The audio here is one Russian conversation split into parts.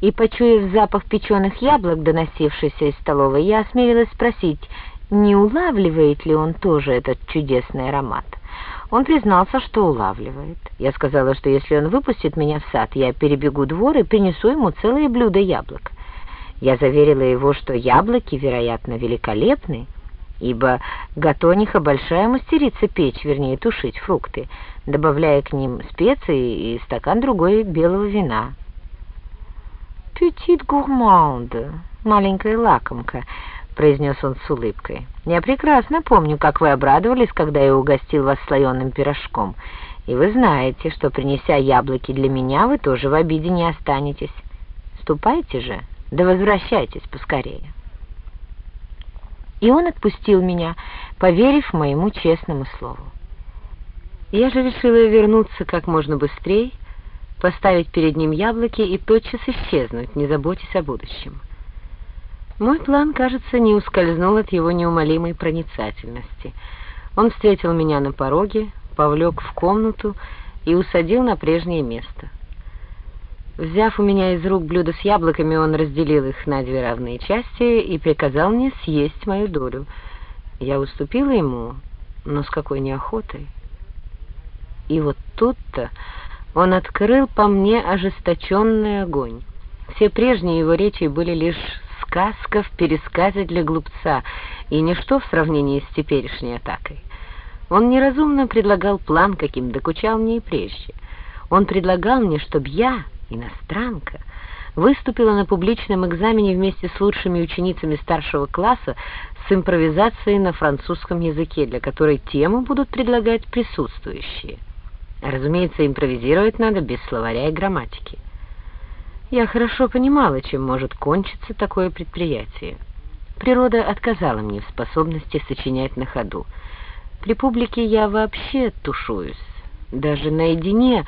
И, почуяв запах печеных яблок, доносившийся из столовой, я осмелилась спросить, не улавливает ли он тоже этот чудесный аромат. Он признался, что улавливает. Я сказала, что если он выпустит меня в сад, я перебегу двор и принесу ему целое блюдо яблок. Я заверила его, что яблоки, вероятно, великолепны, ибо Гатониха большая мастерица печь, вернее, тушить фрукты, добавляя к ним специи и стакан другой белого вина. «Петит гурманде, маленькая лакомка», — произнес он с улыбкой. «Я прекрасно помню, как вы обрадовались, когда я угостил вас слоеным пирожком, и вы знаете, что, принеся яблоки для меня, вы тоже в обиде не останетесь. Ступайте же, да возвращайтесь поскорее». И он отпустил меня, поверив моему честному слову. Я же решила вернуться как можно быстрее, поставить перед ним яблоки и тотчас исчезнуть, не заботясь о будущем. Мой план, кажется, не ускользнул от его неумолимой проницательности. Он встретил меня на пороге, повлек в комнату и усадил на прежнее место. Взяв у меня из рук блюдо с яблоками, он разделил их на две равные части и приказал мне съесть мою долю. Я уступила ему, но с какой неохотой. И вот тут-то он открыл по мне ожесточенный огонь. Все прежние его речи были лишь сказка в пересказе для глупца, и ничто в сравнении с теперешней атакой. Он неразумно предлагал план, каким докучал мне и прежде. Он предлагал мне, чтобы я, иностранка, выступила на публичном экзамене вместе с лучшими ученицами старшего класса с импровизацией на французском языке, для которой тему будут предлагать присутствующие. Разумеется, импровизировать надо без словаря и грамматики. Я хорошо понимала, чем может кончиться такое предприятие. Природа отказала мне в способности сочинять на ходу. При публике я вообще тушуюсь. Даже наедине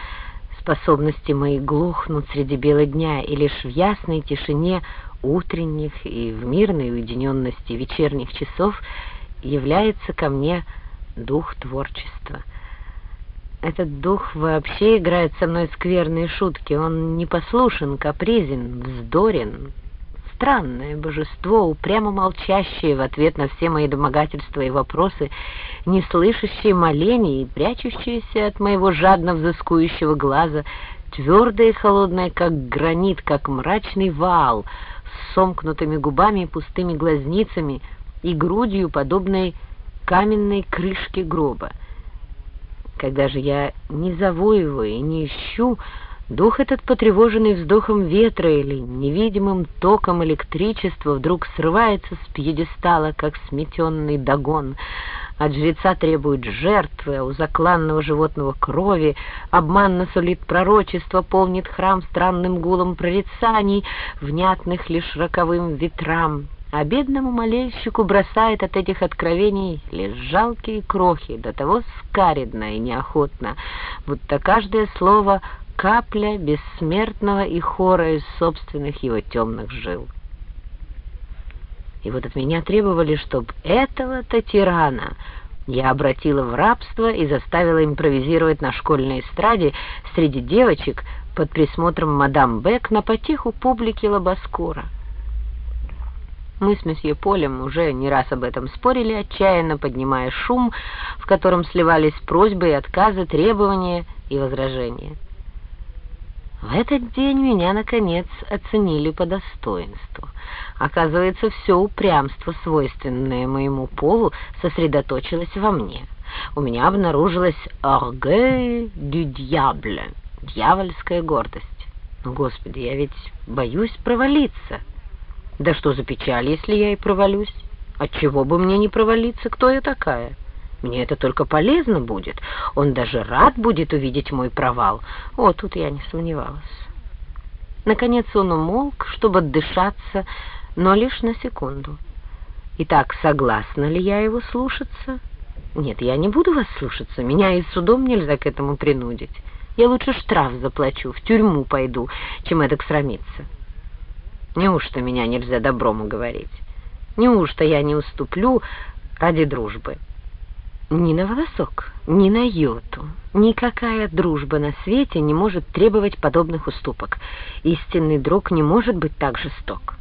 способности мои глохнут среди бела дня, и лишь в ясной тишине утренних и в мирной уединенности вечерних часов является ко мне дух творчества — этот дух вообще играет со мной скверные шутки. Он непослушен, капризен, вздорен. Странное божество, упрямо молчащее в ответ на все мои домогательства и вопросы, не слышащее молений и прячущееся от моего жадно взыскующего глаза, твердое и холодное, как гранит, как мрачный вал, с сомкнутыми губами и пустыми глазницами и грудью, подобной каменной крышке гроба. Когда же я не его и не ищу, дух этот, потревоженный вздохом ветра или невидимым током электричества, вдруг срывается с пьедестала, как сметенный догон. От жреца требует жертвы, а у закланного животного крови, обманно сулит пророчество, полнит храм странным гулом прорицаний, внятных лишь роковым ветрам а бедному молельщику бросает от этих откровений лишь жалкие крохи, до того скаридно и неохотно, будто каждое слово — капля бессмертного и хора из собственных его темных жил. И вот от меня требовали, чтобы этого-то тирана я обратила в рабство и заставила импровизировать на школьной эстраде среди девочек под присмотром мадам Бек на потеху публики Лобоскора. Мы с месье Полем уже не раз об этом спорили, отчаянно поднимая шум, в котором сливались просьбы и отказы, требования и возражения. В этот день меня, наконец, оценили по достоинству. Оказывается, все упрямство, свойственное моему полу, сосредоточилось во мне. У меня обнаружилась «orgueil du diable» — дьявольская гордость. Господи, я ведь боюсь провалиться — да что за печаль, если я и провалюсь? Отчего бы мне не провалиться, кто я такая? Мне это только полезно будет. Он даже рад будет увидеть мой провал. О, тут я не сомневалась. Наконец он умолк, чтобы отдышаться, но лишь на секунду. Итак, согласна ли я его слушаться? Нет, я не буду вас слушаться. Меня и судом нельзя к этому принудить. Я лучше штраф заплачу, в тюрьму пойду, чем это срамиться. Неужто меня нельзя добром уговорить? Неужто я не уступлю ради дружбы? Ни на волосок, ни на йоту. Никакая дружба на свете не может требовать подобных уступок. Истинный друг не может быть так жесток.